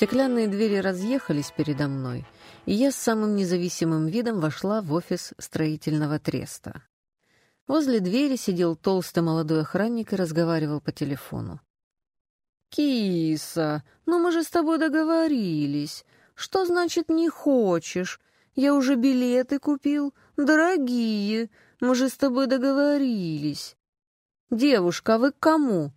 Стеклянные двери разъехались передо мной, и я с самым независимым видом вошла в офис строительного треста. Возле двери сидел толстый молодой охранник и разговаривал по телефону. «Киса, ну мы же с тобой договорились. Что значит не хочешь? Я уже билеты купил, дорогие. Мы же с тобой договорились». «Девушка, а вы к кому?»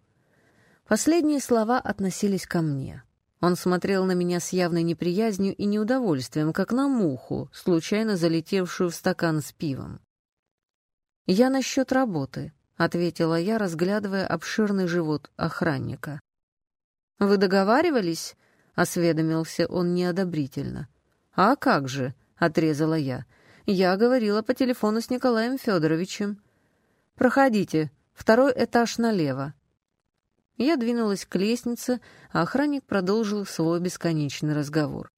Последние слова относились ко мне. Он смотрел на меня с явной неприязнью и неудовольствием, как на муху, случайно залетевшую в стакан с пивом. «Я насчет работы», — ответила я, разглядывая обширный живот охранника. «Вы договаривались?» — осведомился он неодобрительно. «А как же?» — отрезала я. «Я говорила по телефону с Николаем Федоровичем». «Проходите, второй этаж налево». Я двинулась к лестнице, а охранник продолжил свой бесконечный разговор.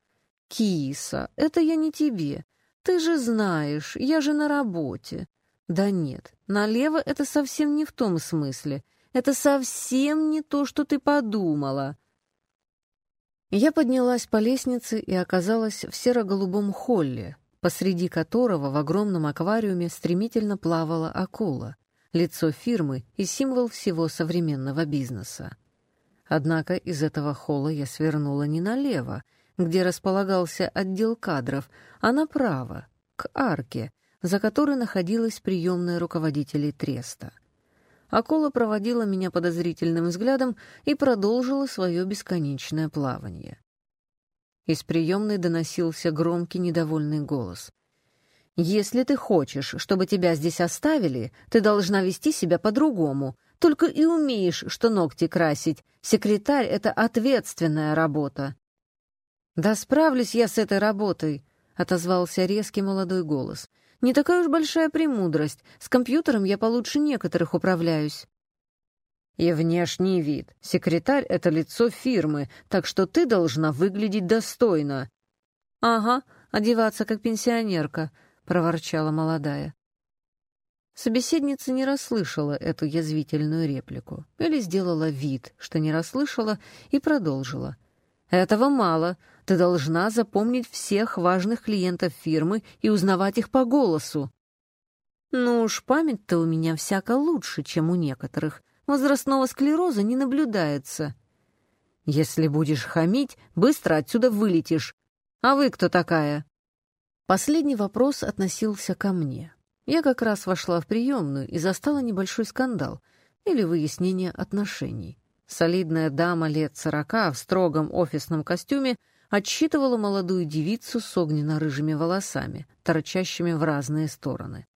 «Киса, это я не тебе. Ты же знаешь, я же на работе». «Да нет, налево это совсем не в том смысле. Это совсем не то, что ты подумала». Я поднялась по лестнице и оказалась в серо-голубом холле, посреди которого в огромном аквариуме стремительно плавала акула лицо фирмы и символ всего современного бизнеса. Однако из этого холла я свернула не налево, где располагался отдел кадров, а направо, к арке, за которой находилась приемная руководителей треста. Акула проводила меня подозрительным взглядом и продолжила свое бесконечное плавание. Из приемной доносился громкий недовольный голос — если ты хочешь, чтобы тебя здесь оставили, ты должна вести себя по-другому. Только и умеешь, что ногти красить. Секретарь — это ответственная работа». «Да справлюсь я с этой работой», — отозвался резкий молодой голос. «Не такая уж большая премудрость. С компьютером я получше некоторых управляюсь». «И внешний вид. Секретарь — это лицо фирмы, так что ты должна выглядеть достойно». «Ага, одеваться как пенсионерка», — проворчала молодая. Собеседница не расслышала эту язвительную реплику или сделала вид, что не расслышала, и продолжила. «Этого мало. Ты должна запомнить всех важных клиентов фирмы и узнавать их по голосу». «Ну уж память-то у меня всяко лучше, чем у некоторых. Возрастного склероза не наблюдается». «Если будешь хамить, быстро отсюда вылетишь. А вы кто такая?» Последний вопрос относился ко мне. Я как раз вошла в приемную и застала небольшой скандал или выяснение отношений. Солидная дама лет сорока в строгом офисном костюме отсчитывала молодую девицу с огненно-рыжими волосами, торчащими в разные стороны.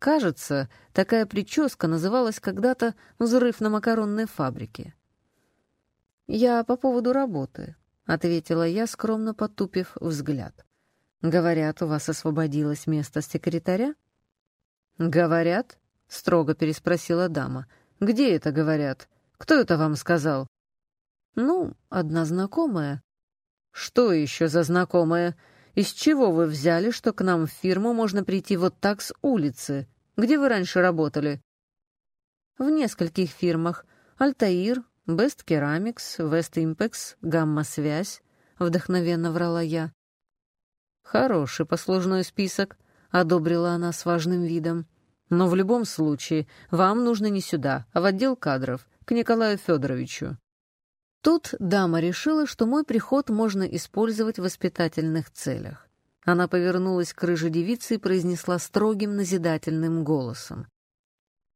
Кажется, такая прическа называлась когда-то «взрыв на макаронной фабрике». «Я по поводу работы», — ответила я, скромно потупив взгляд. «Говорят, у вас освободилось место секретаря?» «Говорят?» — строго переспросила дама. «Где это говорят? Кто это вам сказал?» «Ну, одна знакомая». «Что еще за знакомая? Из чего вы взяли, что к нам в фирму можно прийти вот так с улицы? Где вы раньше работали?» «В нескольких фирмах. Альтаир, Бест Керамикс, Вест Импекс, Гамма-связь», — вдохновенно врала я. «Хороший послужной список», — одобрила она с важным видом. «Но в любом случае вам нужно не сюда, а в отдел кадров, к Николаю Федоровичу». Тут дама решила, что мой приход можно использовать в воспитательных целях. Она повернулась к рыжей девице и произнесла строгим назидательным голосом.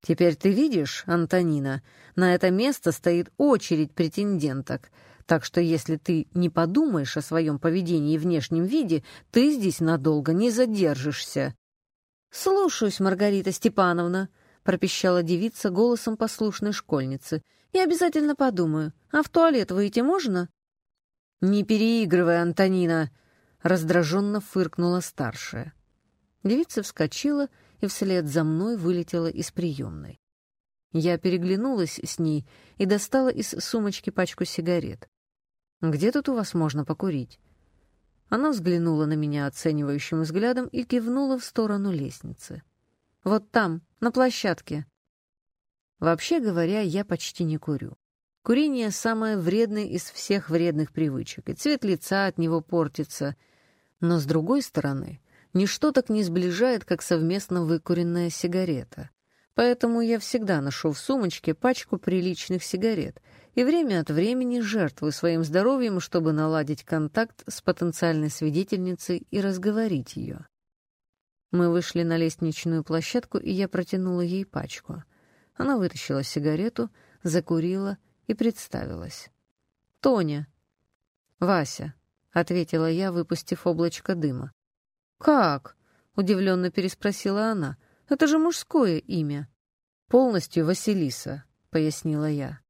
«Теперь ты видишь, Антонина, на это место стоит очередь претенденток. Так что если ты не подумаешь о своем поведении и внешнем виде, ты здесь надолго не задержишься». «Слушаюсь, Маргарита Степановна», — пропищала девица голосом послушной школьницы. «Я обязательно подумаю. А в туалет выйти можно?» «Не переигрывай, Антонина!» — раздраженно фыркнула старшая. Девица вскочила и вслед за мной вылетела из приемной. Я переглянулась с ней и достала из сумочки пачку сигарет. «Где тут у вас можно покурить?» Она взглянула на меня оценивающим взглядом и кивнула в сторону лестницы. «Вот там, на площадке». Вообще говоря, я почти не курю. Курение — самое вредное из всех вредных привычек, и цвет лица от него портится. Но, с другой стороны, ничто так не сближает, как совместно выкуренная сигарета. Поэтому я всегда ношу в сумочке пачку приличных сигарет и время от времени жертвую своим здоровьем, чтобы наладить контакт с потенциальной свидетельницей и разговорить ее. Мы вышли на лестничную площадку, и я протянула ей пачку. Она вытащила сигарету, закурила и представилась. «Тоня». «Вася», — ответила я, выпустив облачко дыма. «Как?» — удивленно переспросила она. «Это же мужское имя». «Полностью Василиса», — пояснила я.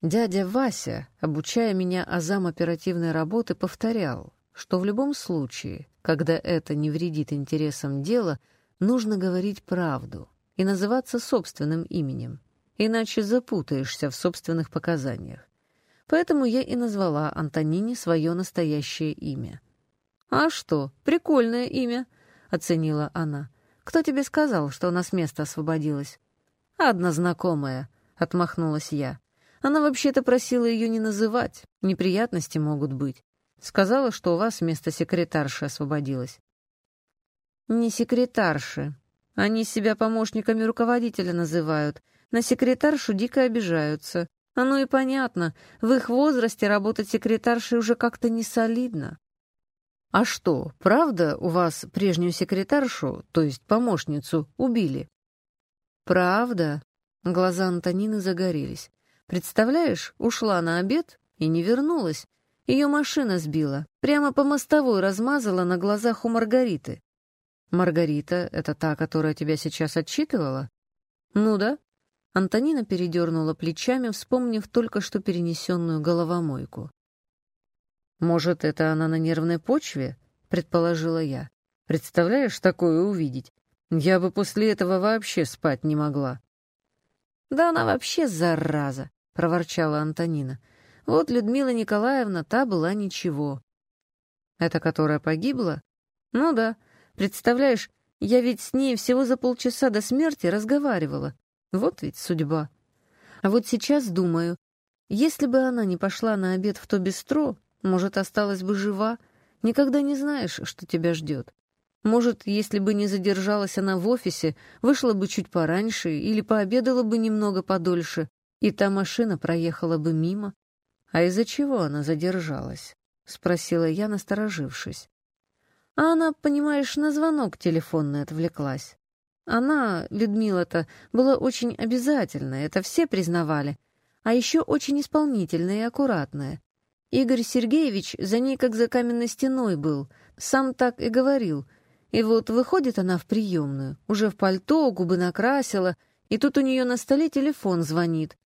Дядя Вася, обучая меня азам оперативной работы, повторял, что в любом случае, когда это не вредит интересам дела, нужно говорить правду и называться собственным именем, иначе запутаешься в собственных показаниях. Поэтому я и назвала Антонине свое настоящее имя. «А что, прикольное имя», — оценила она. «Кто тебе сказал, что у нас место освободилось?» «Одна знакомая», — отмахнулась я. «Она вообще-то просила ее не называть, неприятности могут быть. Сказала, что у вас место секретарши освободилось». «Не секретарши. Они себя помощниками руководителя называют. На секретаршу дико обижаются. Оно и понятно. В их возрасте работать секретаршей уже как-то не солидно». «А что, правда у вас прежнюю секретаршу, то есть помощницу, убили?» «Правда?» Глаза Антонины загорелись. «Представляешь, ушла на обед и не вернулась. Ее машина сбила, прямо по мостовой размазала на глазах у Маргариты. Маргарита — это та, которая тебя сейчас отчитывала? Ну да. Антонина передернула плечами, вспомнив только что перенесенную головомойку. Может, это она на нервной почве? Предположила я. Представляешь, такое увидеть? Я бы после этого вообще спать не могла. Да она вообще зараза, проворчала Антонина. Вот Людмила Николаевна, та была ничего. Это которая погибла? Ну да. Представляешь, я ведь с ней всего за полчаса до смерти разговаривала. Вот ведь судьба. А вот сейчас думаю, если бы она не пошла на обед в то бистро, может, осталась бы жива. Никогда не знаешь, что тебя ждет. Может, если бы не задержалась она в офисе, вышла бы чуть пораньше или пообедала бы немного подольше, и та машина проехала бы мимо. «А из-за чего она задержалась?» — спросила я, насторожившись. А она, понимаешь, на звонок телефонный отвлеклась. Она, Людмила-то, была очень обязательная, это все признавали, а еще очень исполнительная и аккуратная. Игорь Сергеевич за ней как за каменной стеной был, сам так и говорил. И вот выходит она в приемную, уже в пальто, губы накрасила, и тут у нее на столе телефон звонит.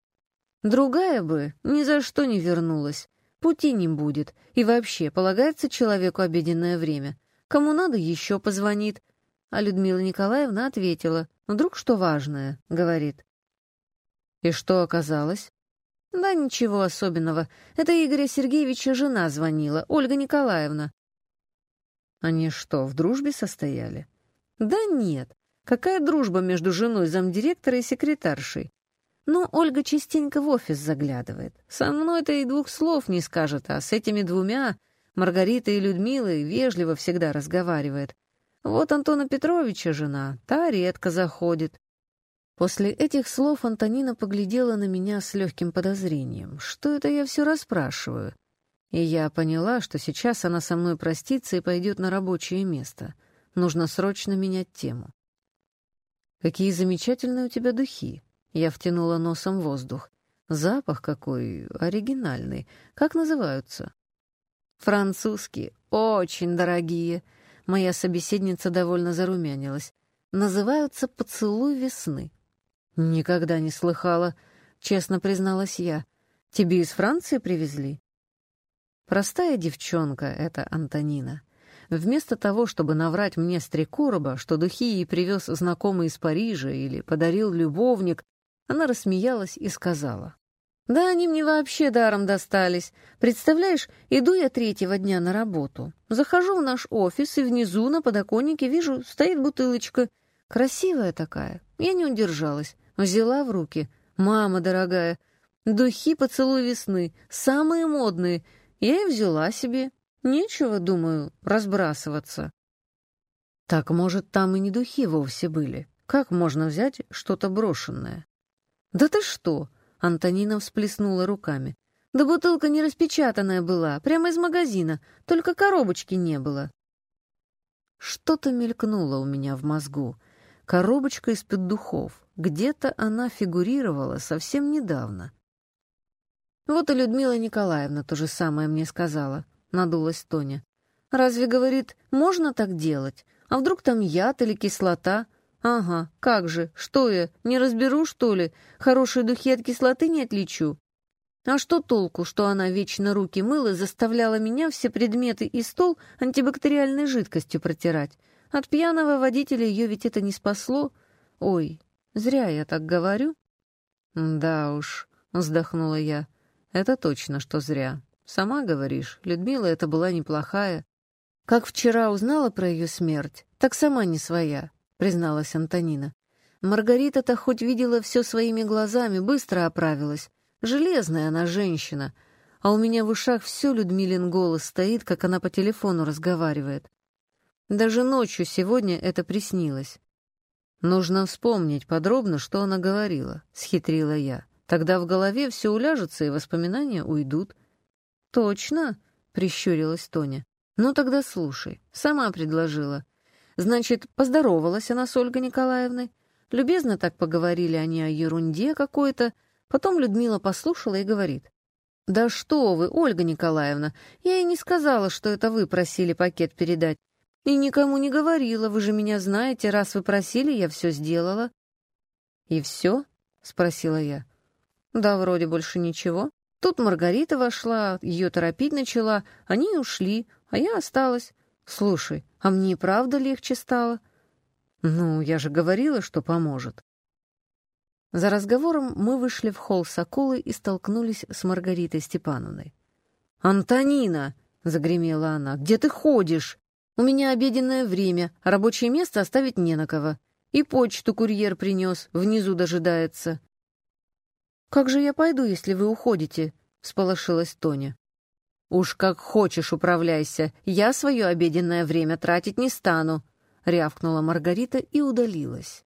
Другая бы ни за что не вернулась. Пути не будет. И вообще, полагается человеку обеденное время. Кому надо, еще позвонит. А Людмила Николаевна ответила. «Вдруг что важное?» — говорит. И что оказалось? Да ничего особенного. Это Игоря Сергеевича жена звонила, Ольга Николаевна. Они что, в дружбе состояли? Да нет. Какая дружба между женой замдиректора и секретаршей? Но Ольга частенько в офис заглядывает. Со мной-то и двух слов не скажет, а с этими двумя, Маргаритой и Людмилой, вежливо всегда разговаривает. Вот Антона Петровича жена, та редко заходит. После этих слов Антонина поглядела на меня с легким подозрением. Что это я все расспрашиваю? И я поняла, что сейчас она со мной простится и пойдет на рабочее место. Нужно срочно менять тему. «Какие замечательные у тебя духи!» Я втянула носом воздух. Запах какой оригинальный. Как называются? Французские. Очень дорогие. Моя собеседница довольно зарумянилась. Называются «Поцелуй весны». Никогда не слыхала, честно призналась я. Тебе из Франции привезли? Простая девчонка эта Антонина. Вместо того, чтобы наврать мне с три короба, что духи ей привез знакомый из Парижа или подарил любовник, она рассмеялась и сказала. «Да они мне вообще даром достались. Представляешь, иду я третьего дня на работу. Захожу в наш офис, и внизу на подоконнике вижу, стоит бутылочка. Красивая такая. Я не удержалась. Взяла в руки. «Мама дорогая, Духи «Поцелуй весны», самые модные. Я и взяла себе. Нечего, думаю, разбрасываться. Так, может, там и не духи вовсе были. Как можно взять что-то брошенное? Да ты что? Антонина всплеснула руками. Да бутылка не распечатанная была, прямо из магазина, только коробочки не было. Что-то мелькнуло у меня в мозгу. Коробочка из-под духов. Где-то она фигурировала совсем недавно. Вот и Людмила Николаевна то же самое мне сказала, надулась Тоня. Разве, говорит, можно так делать? А вдруг там яд или кислота? Ага, как же, что я, не разберу, что ли? Хорошие духи от кислоты не отличу. А что толку, что она вечно руки мыла и заставляла меня все предметы и стол антибактериальной жидкостью протирать? От пьяного водителя ее ведь это не спасло. Ой, зря я так говорю. Да уж, вздохнула я. Это точно, что зря. Сама говоришь, Людмила это была неплохая. Как вчера узнала про ее смерть, так сама не своя, призналась Антонина. Маргарита-то хоть видела все своими глазами, быстро оправилась. Железная она женщина. А у меня в ушах все Людмилин голос стоит, как она по телефону разговаривает. Даже ночью сегодня это приснилось. Нужно вспомнить подробно, что она говорила, — схитрила я. Тогда в голове все уляжется, и воспоминания уйдут. «Точно?» — прищурилась Тоня. «Ну тогда слушай. Сама предложила. Значит, поздоровалась она с Ольгой Николаевной. Любезно так поговорили они о ерунде какой-то. Потом Людмила послушала и говорит. «Да что вы, Ольга Николаевна, я и не сказала, что это вы просили пакет передать. И никому не говорила, вы же меня знаете, раз вы просили, я все сделала». «И все?» — спросила я. «Да, вроде больше ничего. Тут Маргарита вошла, ее торопить начала, они ушли, а я осталась. Слушай, а мне и правда легче стало?» «Ну, я же говорила, что поможет». За разговором мы вышли в холл Соколы и столкнулись с Маргаритой Степановной. «Антонина!» — загремела она. «Где ты ходишь? У меня обеденное время, рабочее место оставить не на кого. И почту курьер принес, внизу дожидается». «Как же я пойду, если вы уходите?» — всполошилась Тоня. «Уж как хочешь управляйся, я свое обеденное время тратить не стану», — рявкнула Маргарита и удалилась.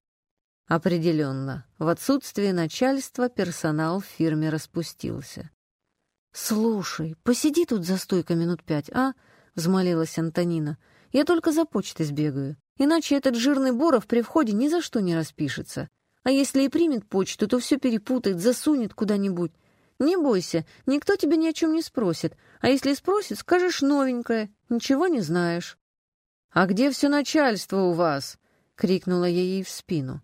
Определенно, в отсутствие начальства персонал в фирме распустился. «Слушай, посиди тут за стойкой минут пять, а?» — взмолилась Антонина. «Я только за почтой сбегаю, иначе этот жирный Боров при входе ни за что не распишется. А если и примет почту, то все перепутает, засунет куда-нибудь. Не бойся, никто тебя ни о чем не спросит. А если спросит, скажешь новенькое, ничего не знаешь. «А где все начальство у вас?» — крикнула я ей в спину.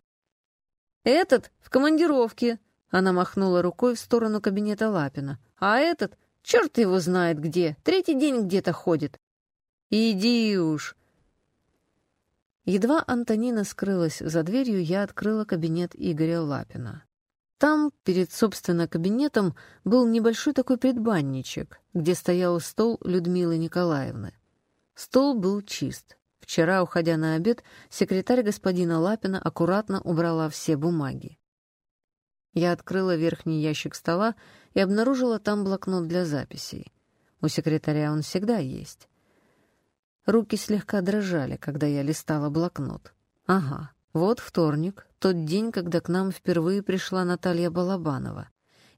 «Этот в командировке», — она махнула рукой в сторону кабинета Лапина. «А этот, черт его знает где, третий день где-то ходит». «Иди уж», Едва Антонина скрылась за дверью, я открыла кабинет Игоря Лапина. Там, перед, собственно, кабинетом, был небольшой такой предбанничек, где стоял стол Людмилы Николаевны. Стол был чист. Вчера, уходя на обед, секретарь господина Лапина аккуратно убрала все бумаги. Я открыла верхний ящик стола и обнаружила там блокнот для записей. У секретаря он всегда есть. Руки слегка дрожали, когда я листала блокнот. Ага, вот вторник, тот день, когда к нам впервые пришла Наталья Балабанова.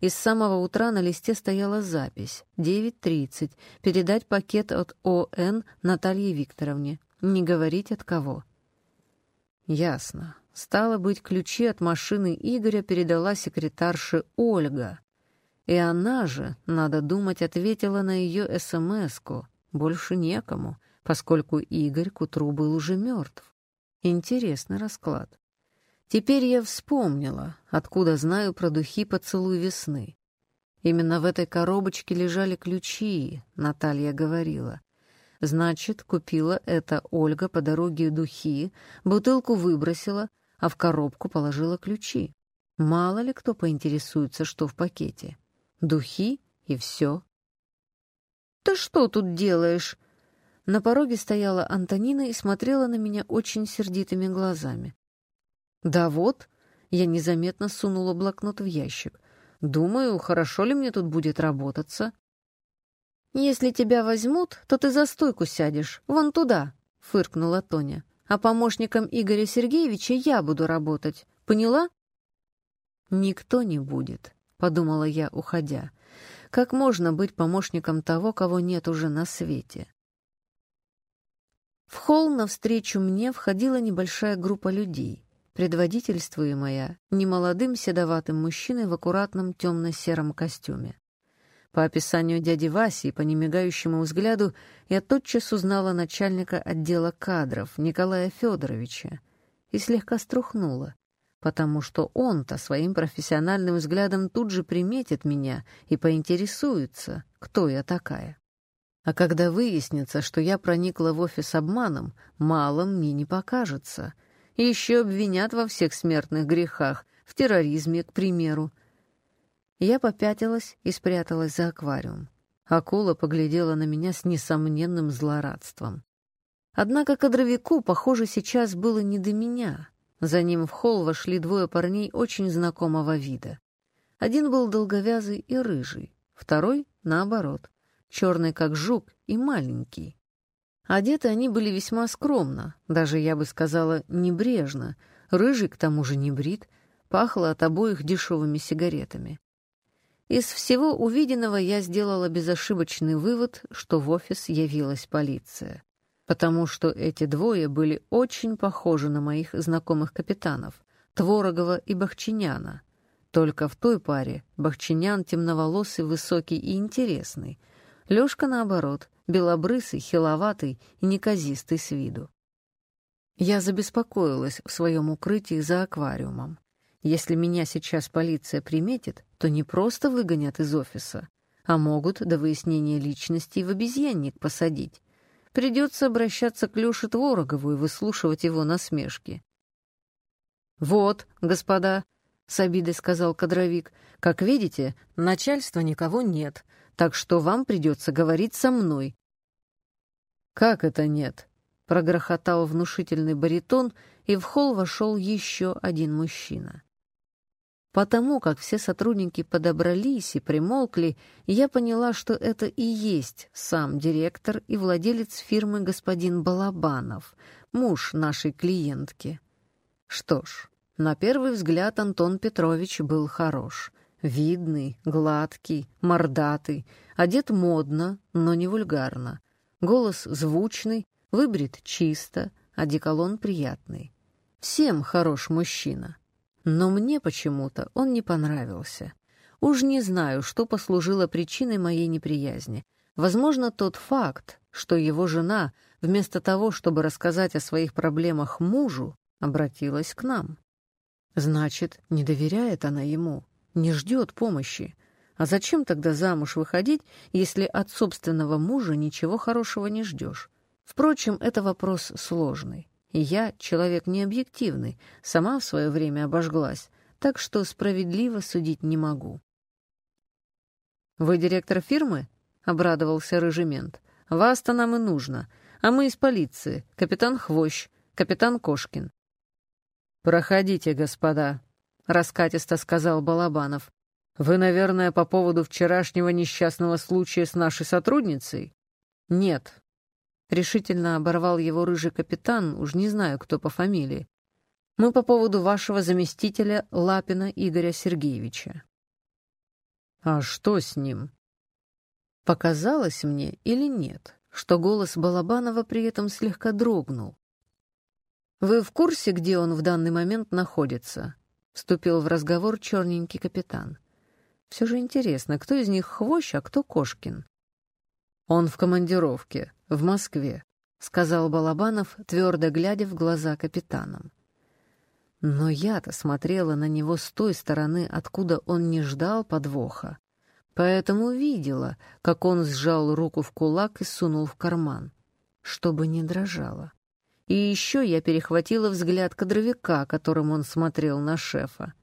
И с самого утра на листе стояла запись. 9.30. Передать пакет от ОН Наталье Викторовне. Не говорить от кого. Ясно. Стало быть, ключи от машины Игоря передала секретарше Ольга. И она же, надо думать, ответила на ее СМС-ку. Больше некому поскольку Игорь к утру был уже мертв. Интересный расклад. Теперь я вспомнила, откуда знаю про духи «Поцелуй весны». Именно в этой коробочке лежали ключи, Наталья говорила. Значит, купила это Ольга по дороге духи, бутылку выбросила, а в коробку положила ключи. Мало ли кто поинтересуется, что в пакете. Духи и все. «Ты что тут делаешь?» На пороге стояла Антонина и смотрела на меня очень сердитыми глазами. «Да вот», — я незаметно сунула блокнот в ящик. Думаю, хорошо ли мне тут будет работаться. «Если тебя возьмут, то ты за стойку сядешь, вон туда», — фыркнула Тоня. «А помощником Игоря Сергеевича я буду работать. Поняла?» «Никто не будет», — подумала я, уходя. «Как можно быть помощником того, кого нет уже на свете?» В холл навстречу мне входила небольшая группа людей, предводительствуемая немолодым седоватым мужчиной в аккуратном темно-сером костюме. По описанию дяди Васи и по немигающему взгляду я тотчас узнала начальника отдела кадров Николая Федоровича и слегка струхнула, потому что он-то своим профессиональным взглядом тут же приметит меня и поинтересуется, кто я такая. А когда выяснится, что я проникла в офис обманом, мало мне не покажется. Еще обвинят во всех смертных грехах, в терроризме, к примеру. Я попятилась и спряталась за аквариум. Акула поглядела на меня с несомненным злорадством. Однако кадровику, похоже, сейчас было не до меня. За ним в холл вошли двое парней очень знакомого вида. Один был долговязый и рыжий, второй — наоборот, черный как жук и маленький. Одеты они были весьма скромно, даже, я бы сказала, небрежно. Рыжий, к тому же, не брит, пахло от обоих дешевыми сигаретами. Из всего увиденного я сделала безошибочный вывод, что в офис явилась полиция, потому что эти двое были очень похожи на моих знакомых капитанов, Творогова и Бахчиняна. Только в той паре Бахчинян темноволосый, высокий и интересный — Лёшка, наоборот, белобрысый, хиловатый и неказистый с виду. Я забеспокоилась в своем укрытии за аквариумом. Если меня сейчас полиция приметит, то не просто выгонят из офиса, а могут до выяснения личности в обезьянник посадить. Придется обращаться к Лёше Творогову и выслушивать его насмешки. «Вот, господа», — с обидой сказал кадровик, — «как видите, начальства никого нет, так что вам придется говорить со мной». «Как это нет?» — прогрохотал внушительный баритон, и в холл вошел еще один мужчина. Потому как все сотрудники подобрались и примолкли, я поняла, что это и есть сам директор и владелец фирмы господин Балабанов, муж нашей клиентки. Что ж, на первый взгляд Антон Петрович был хорош. Видный, гладкий, мордатый, одет модно, но не вульгарно. Голос звучный, выбрит чисто, одеколон приятный. Всем хорош мужчина. Но мне почему-то он не понравился. Уж не знаю, что послужило причиной моей неприязни. Возможно, тот факт, что его жена, вместо того, чтобы рассказать о своих проблемах мужу, обратилась к нам. Значит, не доверяет она ему не ждет помощи. А зачем тогда замуж выходить, если от собственного мужа ничего хорошего не ждешь? Впрочем, это вопрос сложный. Я, человек необъективный, сама в свое время обожглась, так что справедливо судить не могу. «Вы директор фирмы?» — обрадовался Рыжемент. «Вас-то нам и нужно. А мы из полиции. Капитан Хвощ, капитан Кошкин». «Проходите, господа», раскатисто сказал Балабанов. «Вы, наверное, по поводу вчерашнего несчастного случая с нашей сотрудницей?» «Нет». Решительно оборвал его рыжий капитан, уж не знаю, кто по фамилии. «Мы по поводу вашего заместителя Лапина Игоря Сергеевича». «А что с ним?» Показалось мне или нет, что голос Балабанова при этом слегка дрогнул. «Вы в курсе, где он в данный момент находится?» Вступил в разговор черненький капитан. Все же интересно, кто из них Хвощ, а кто Кошкин? «Он в командировке, в Москве», — сказал Балабанов, твердо глядя в глаза капитанам. Но я-то смотрела на него с той стороны, откуда он не ждал подвоха, поэтому видела, как он сжал руку в кулак и сунул в карман, чтобы не дрожала. И еще я перехватила взгляд кадровика, которым он смотрел на шефа.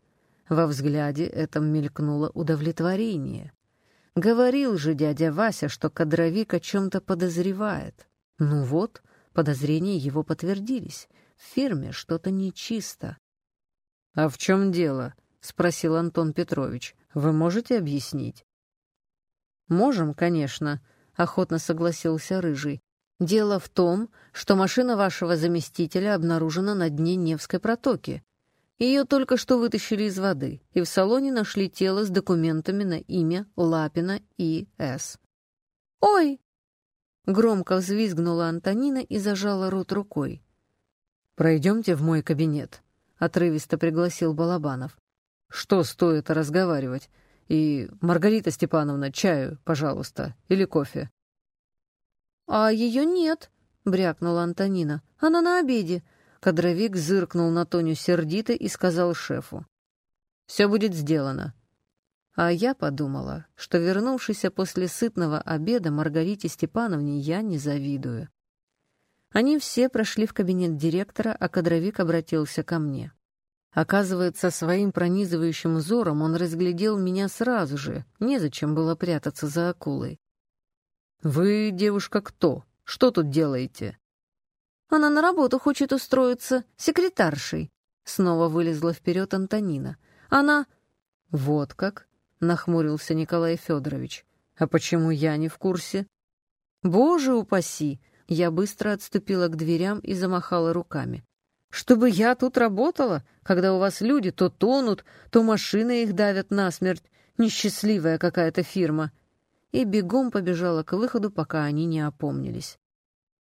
Во взгляде этом мелькнуло удовлетворение. Говорил же дядя Вася, что кадровик о чем-то подозревает. Ну вот, подозрения его подтвердились. В фирме что-то нечисто. — А в чем дело? — спросил Антон Петрович. — Вы можете объяснить? Можем, конечно, охотно согласился Рыжий. Дело в том, что машина вашего заместителя обнаружена на дне Невской протоки. Ее только что вытащили из воды, и в салоне нашли тело с документами на имя Лапина И.С. «Ой!» — громко взвизгнула Антонина и зажала рот рукой. «Пройдемте в мой кабинет», — отрывисто пригласил Балабанов. «Что стоит разговаривать? И, Маргарита Степановна, чаю, пожалуйста, или кофе?» «А ее нет», — брякнула Антонина. «Она на обеде. Кадровик зыркнул на Тоню сердито и сказал шефу. «Все будет сделано». А я подумала, что, вернувшись после сытного обеда, Маргарите Степановне я не завидую. Они все прошли в кабинет директора, а кадровик обратился ко мне. Оказывается, своим пронизывающим взором он разглядел меня сразу же, незачем было прятаться за акулой. «Вы, девушка, кто? Что тут делаете?» Она на работу хочет устроиться секретаршей. Снова вылезла вперед Антонина. Она... Вот как? Нахмурился Николай Федорович. А почему я не в курсе? Боже упаси! Я быстро отступила к дверям и замахала руками. Чтобы я тут работала, когда у вас люди то тонут, то машины их давят насмерть. Несчастливая какая-то фирма. И бегом побежала к выходу, пока они не опомнились.